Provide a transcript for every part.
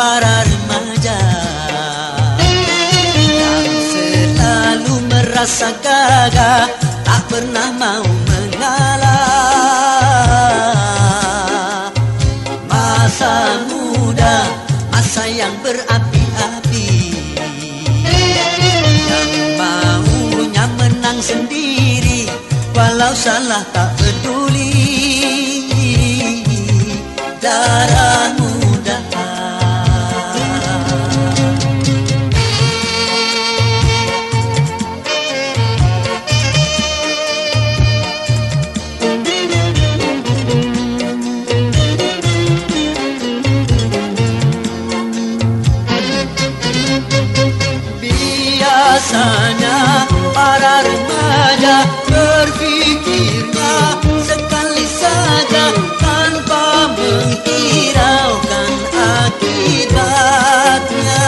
para remaja. Yang selalu merasa gagah Tak pernah mau mengalah. Masa muda, masa yang berapi-api. Yang maunya menang sendiri Walau salah tak peduli. Darah Biasanya para remaja berpikirnya sekali saja tanpa menghiraukan akibatnya.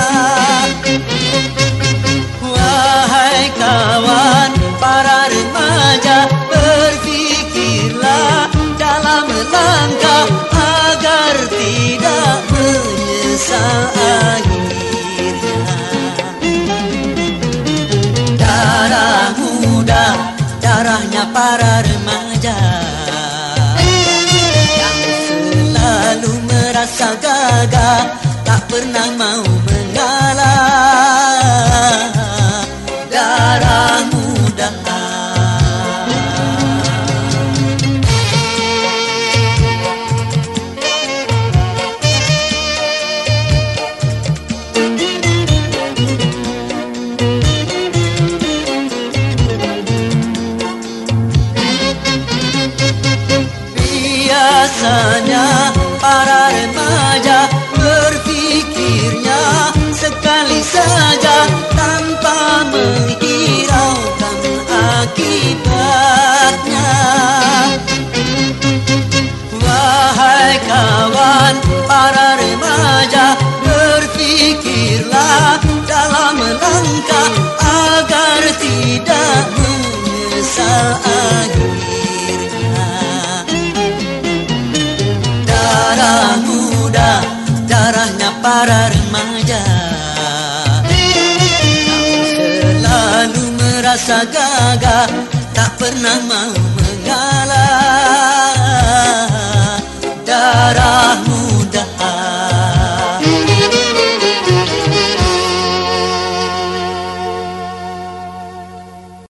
Wahai kawan para remaja berpikirlah dalam langkah agar tidak menyesal para remaja. Yang selalu merasa gagah Tak pernah mau para remaja berpikirlah dalam langkah agar tidak menyesal akhirnya. Darah muda, darahnya para remaja selalu merasa gagah Tak pernah mau